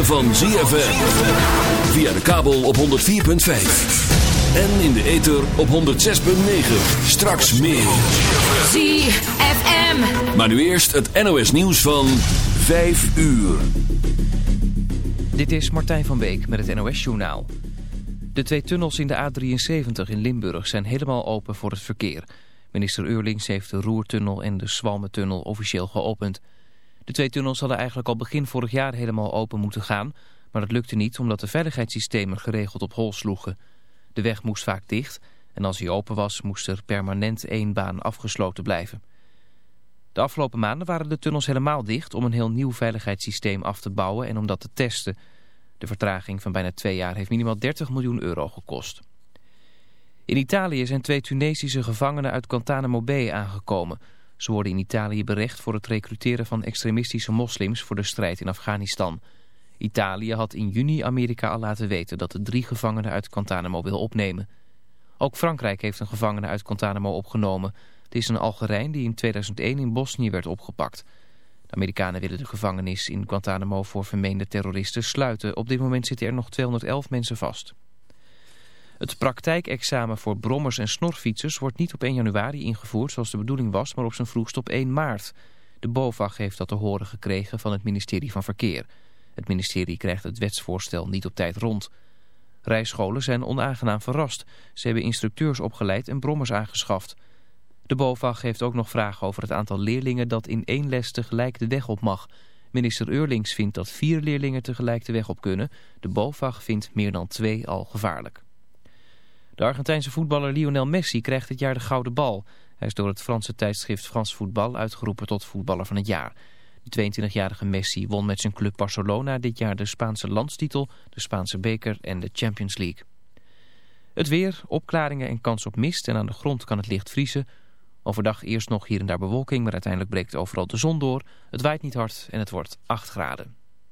Ritme van ZFM. Via de kabel op 104.5. En in de ether op 106.9. Straks meer. ZFM. Maar nu eerst het NOS nieuws van 5 uur. Dit is Martijn van Beek met het NOS Journaal. De twee tunnels in de A73 in Limburg zijn helemaal open voor het verkeer. Minister Eurlings heeft de Roertunnel en de Zwalmentunnel officieel geopend. De twee tunnels hadden eigenlijk al begin vorig jaar helemaal open moeten gaan... maar dat lukte niet omdat de veiligheidssystemen geregeld op hol sloegen. De weg moest vaak dicht en als hij open was moest er permanent één baan afgesloten blijven. De afgelopen maanden waren de tunnels helemaal dicht om een heel nieuw veiligheidssysteem af te bouwen en om dat te testen. De vertraging van bijna twee jaar heeft minimaal 30 miljoen euro gekost. In Italië zijn twee Tunesische gevangenen uit Guantanamo Bay aangekomen. Ze worden in Italië berecht voor het recruteren van extremistische moslims voor de strijd in Afghanistan. Italië had in juni Amerika al laten weten dat de drie gevangenen uit Guantanamo wil opnemen. Ook Frankrijk heeft een gevangene uit Guantanamo opgenomen. Het is een Algerijn die in 2001 in Bosnië werd opgepakt. De Amerikanen willen de gevangenis in Guantanamo voor vermeende terroristen sluiten. Op dit moment zitten er nog 211 mensen vast. Het praktijkexamen voor brommers en snorfietsers wordt niet op 1 januari ingevoerd zoals de bedoeling was, maar op zijn vroegst op 1 maart. De BOVAG heeft dat te horen gekregen van het ministerie van Verkeer. Het ministerie krijgt het wetsvoorstel niet op tijd rond. Rijscholen zijn onaangenaam verrast. Ze hebben instructeurs opgeleid en brommers aangeschaft. De BOVAG heeft ook nog vragen over het aantal leerlingen dat in één les tegelijk de weg op mag. Minister Eurlings vindt dat vier leerlingen tegelijk de weg op kunnen. De BOVAG vindt meer dan twee al gevaarlijk. De Argentijnse voetballer Lionel Messi krijgt dit jaar de Gouden Bal. Hij is door het Franse tijdschrift Frans Voetbal uitgeroepen tot voetballer van het jaar. De 22-jarige Messi won met zijn club Barcelona dit jaar de Spaanse landstitel, de Spaanse beker en de Champions League. Het weer, opklaringen en kans op mist en aan de grond kan het licht vriezen. Overdag eerst nog hier en daar bewolking, maar uiteindelijk breekt overal de zon door. Het waait niet hard en het wordt 8 graden.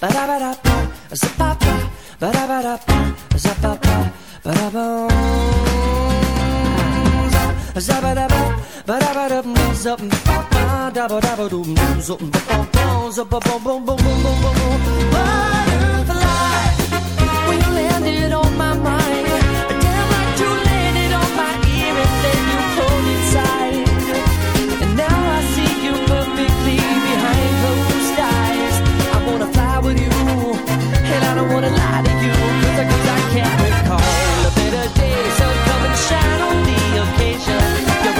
ba ba da ba da ba, ba ba ba da ba da ba, ba ba ba da ba. Zabba da ba, ba da ba da ba, zabba ba da ba da ba ba ba, zabba ba boom boom boom boom boom boom. Butterfly, when you landed on my mind, don't wanna lie to you, cause I, cause I can't recall a better day. So come and shine on the occasion. You're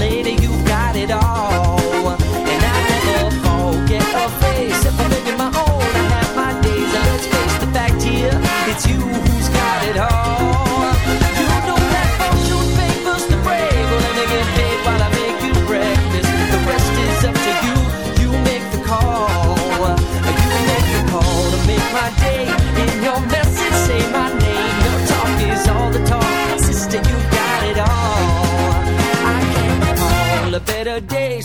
lady, you got it all. And I never forget face. My own, I have my days. Let's face the fact here, it's you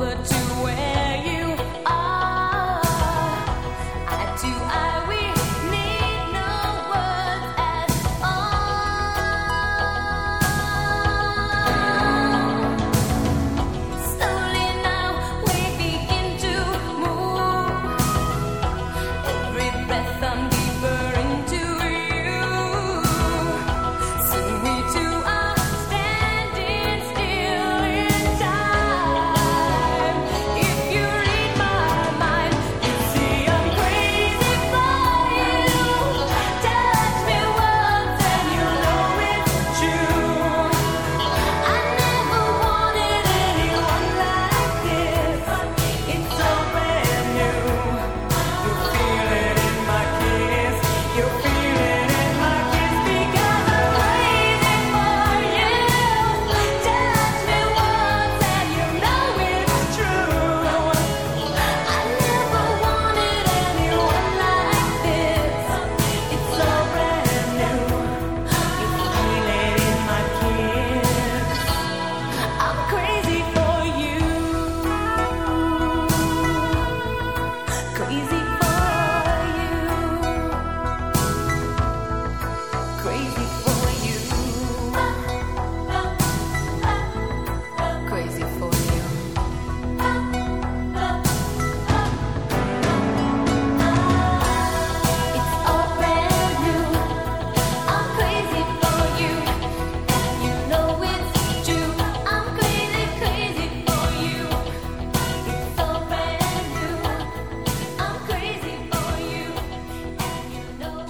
Over to where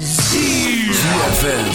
ZFM.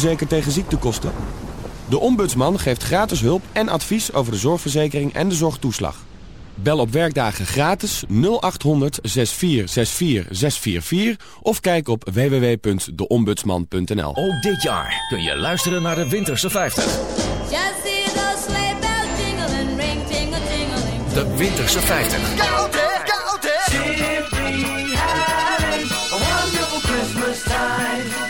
Verzekerd tegen ziektekosten? De Ombudsman geeft gratis hulp en advies over de zorgverzekering en de zorgtoeslag. Bel op werkdagen gratis 0800 6464 644 of kijk op www.deombudsman.nl. Ook dit jaar kun je luisteren naar de Winterse 50. Just see those sleigh bells jingling, ring tingle tingling. De Winterse 50. Simply having a wonderful Christmas time.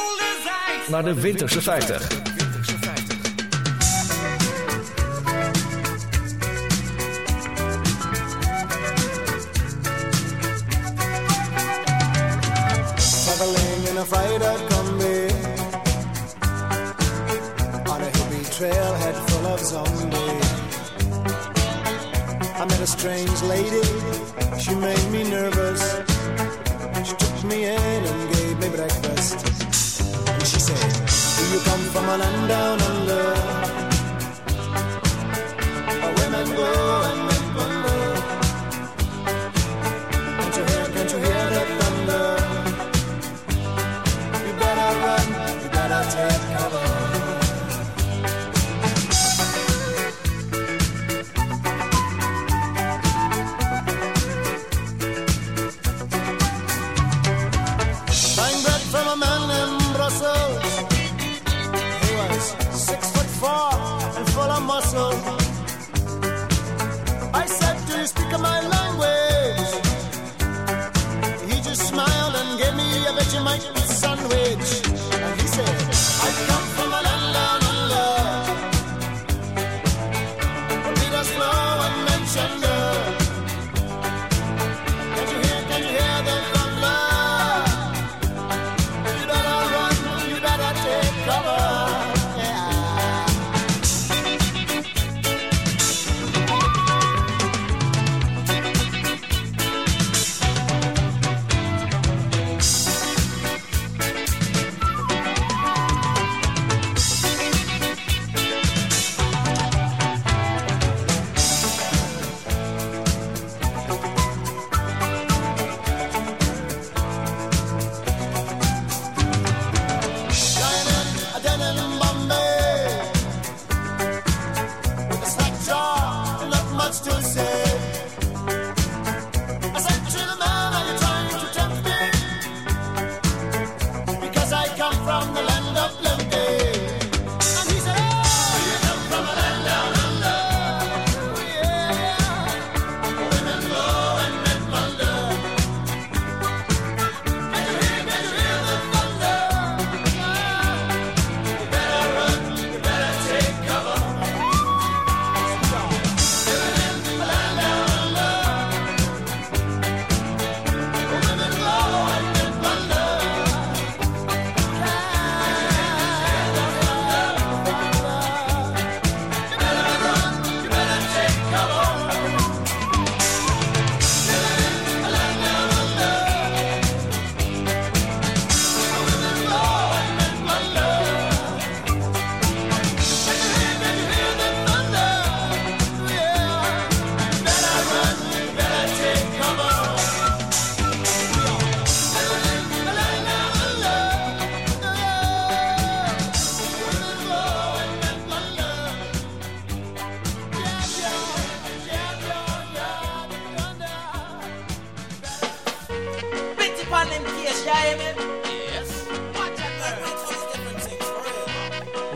naar de Winterse 50. traveling in a freighter combi on a full of. I met a strange lady, she made me nervous. From a land down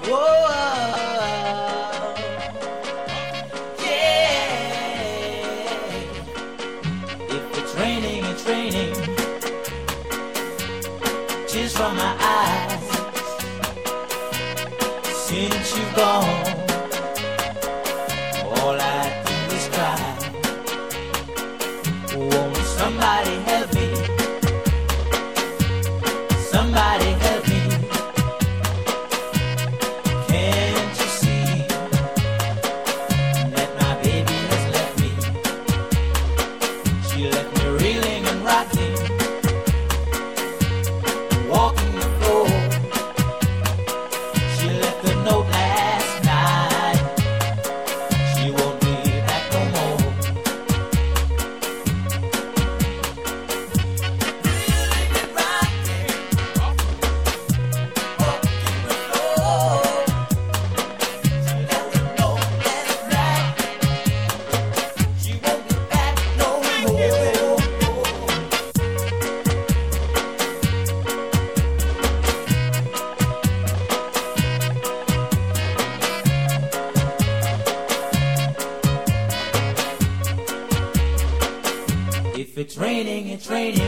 Whoa. train.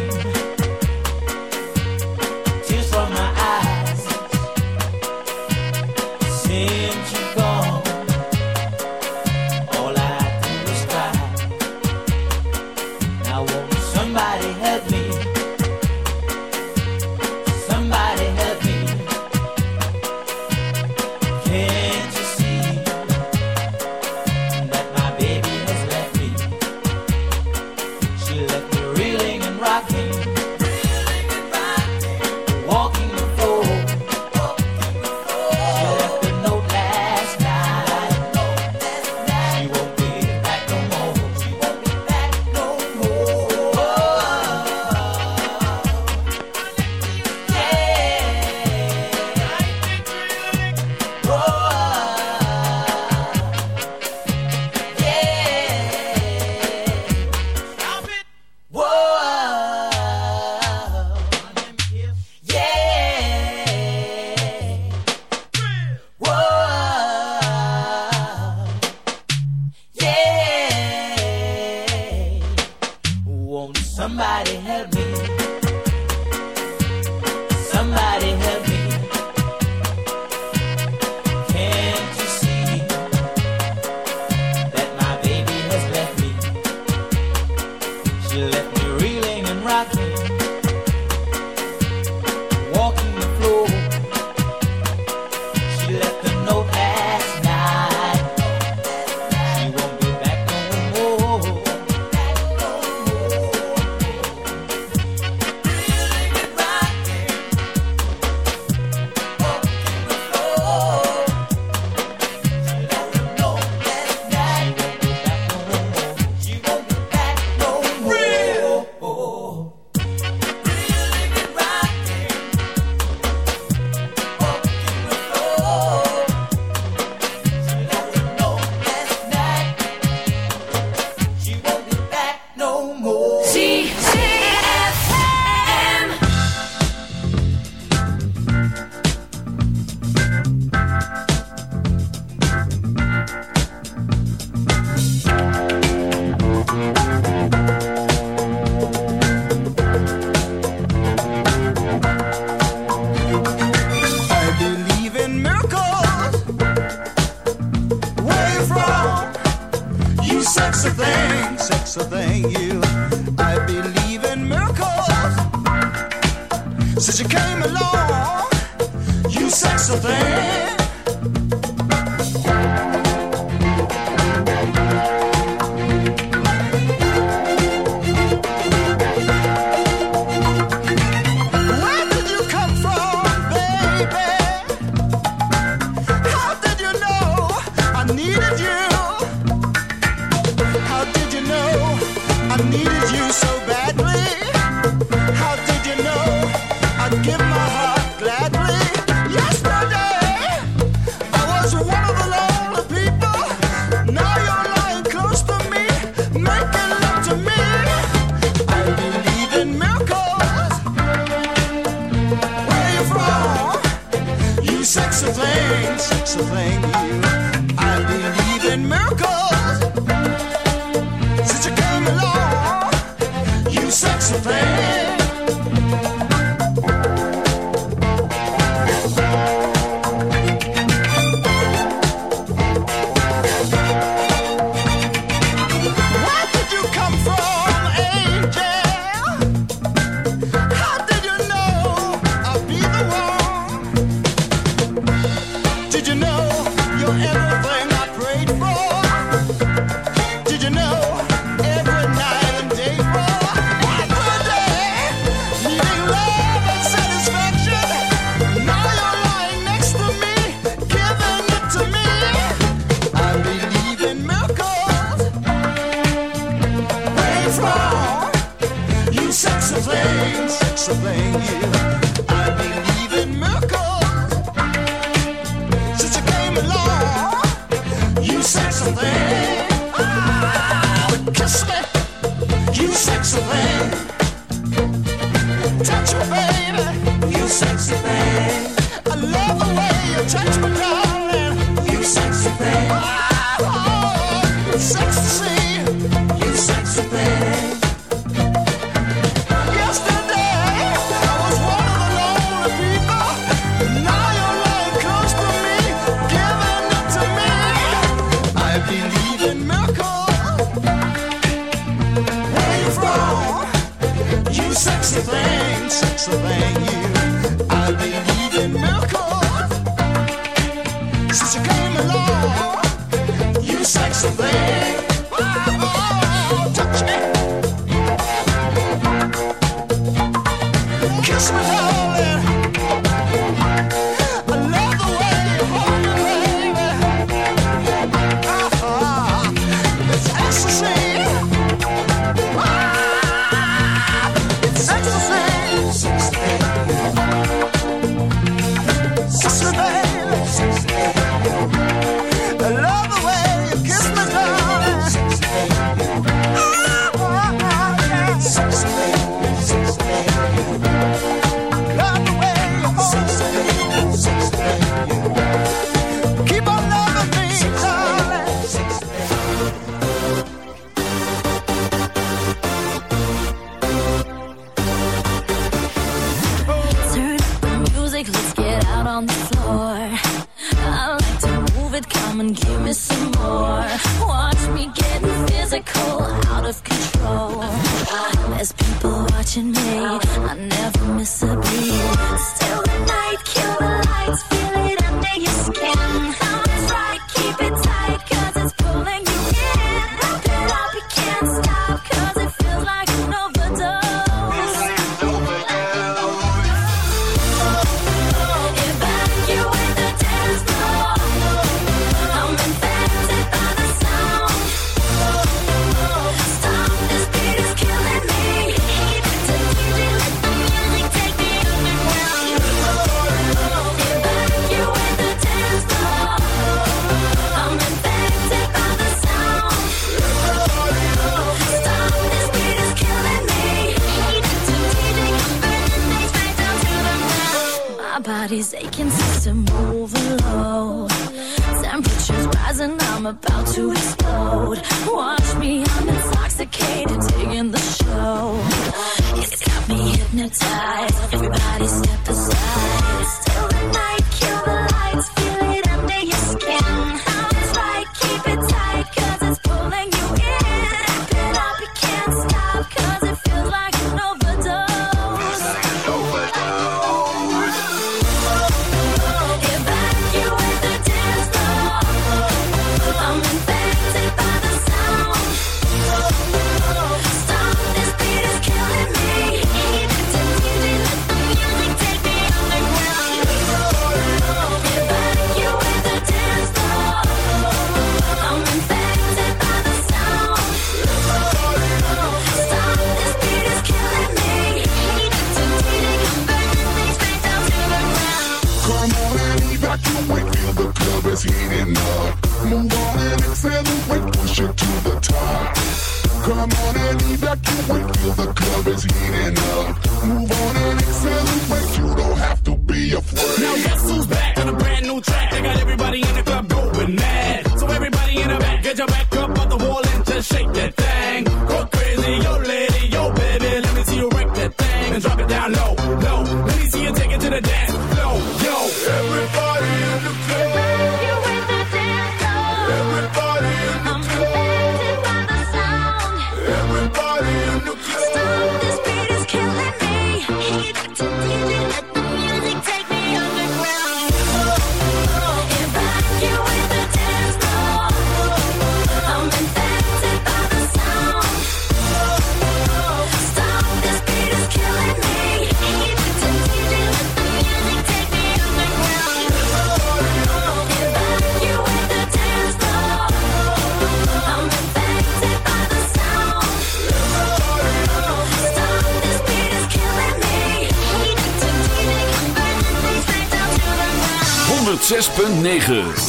106.9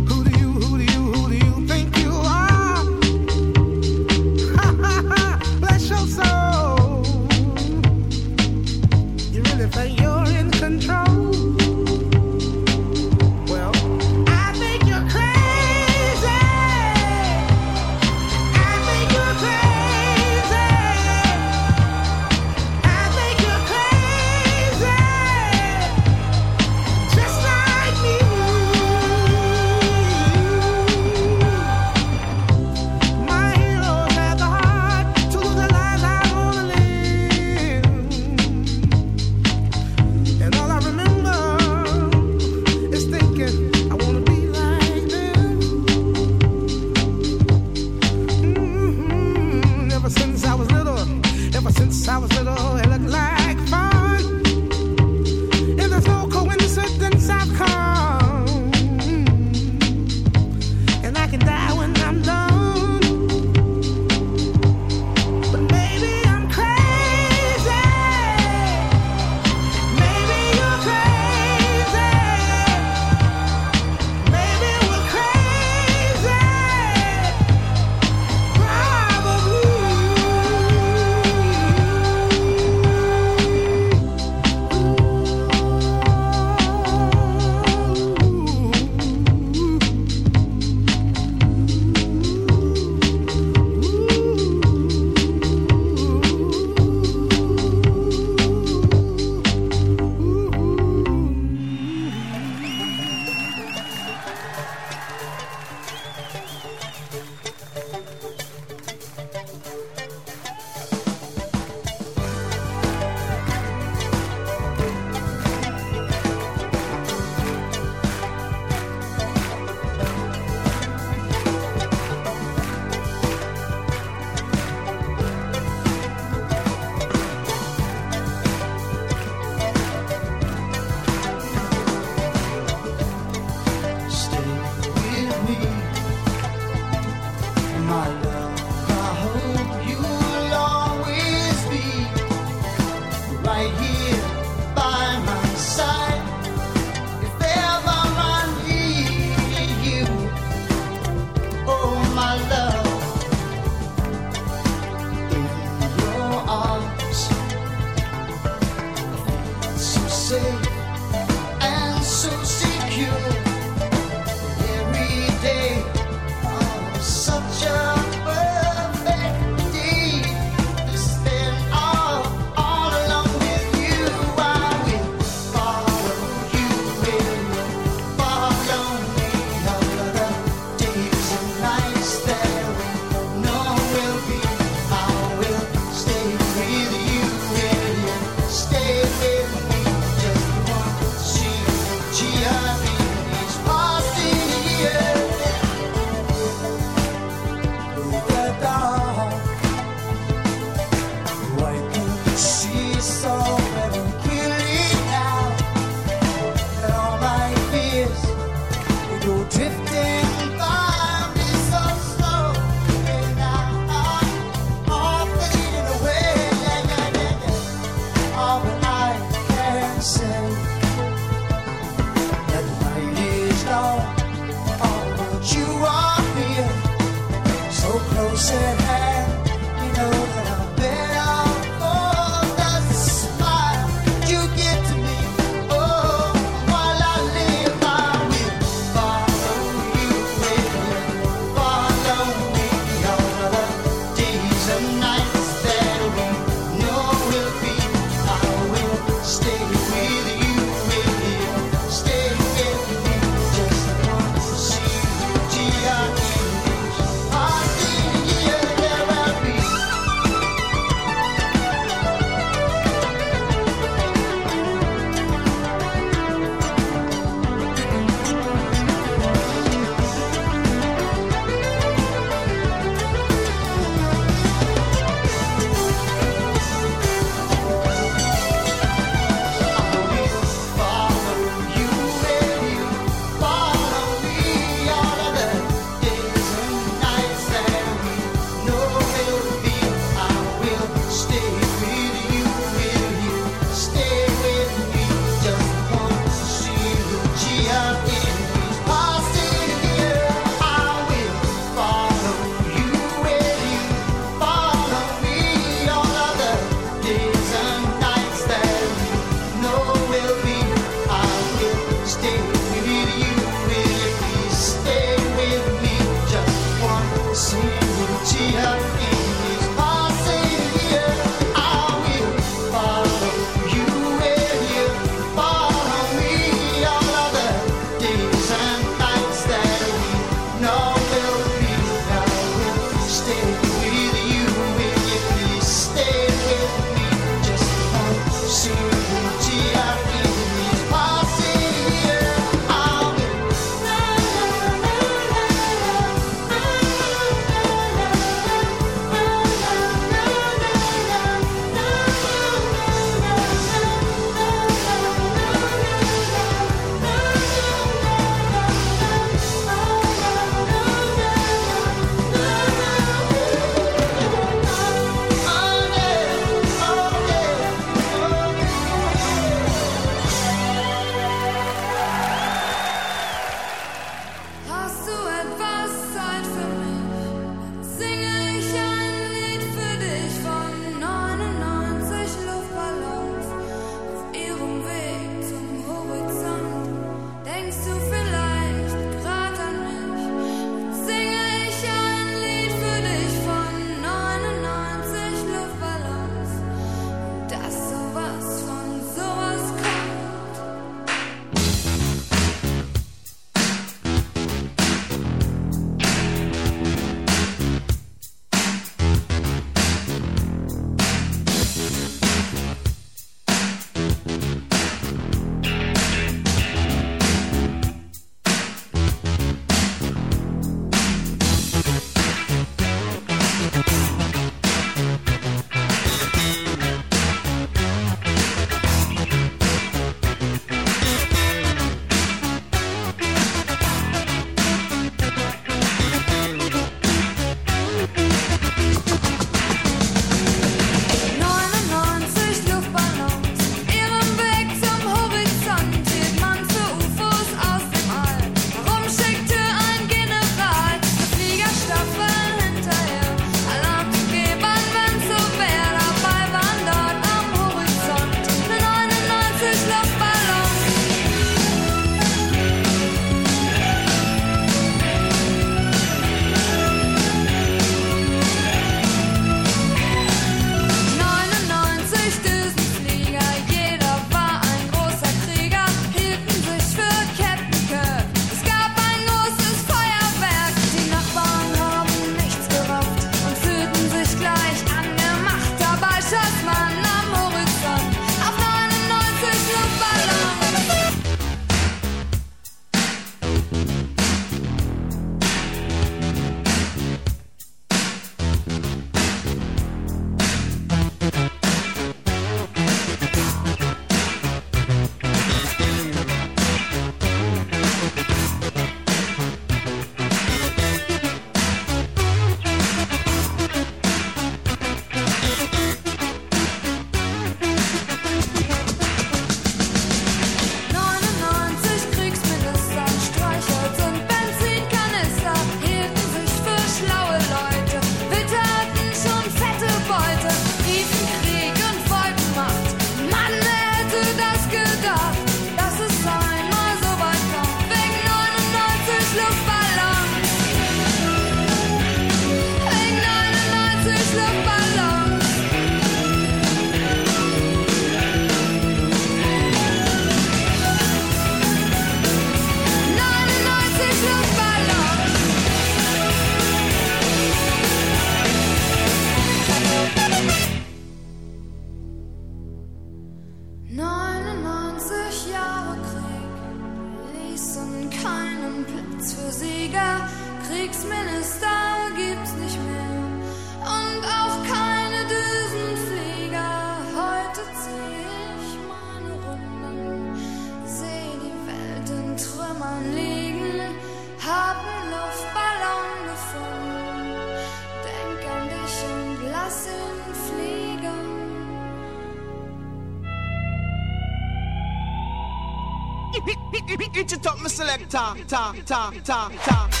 炸炸炸炸。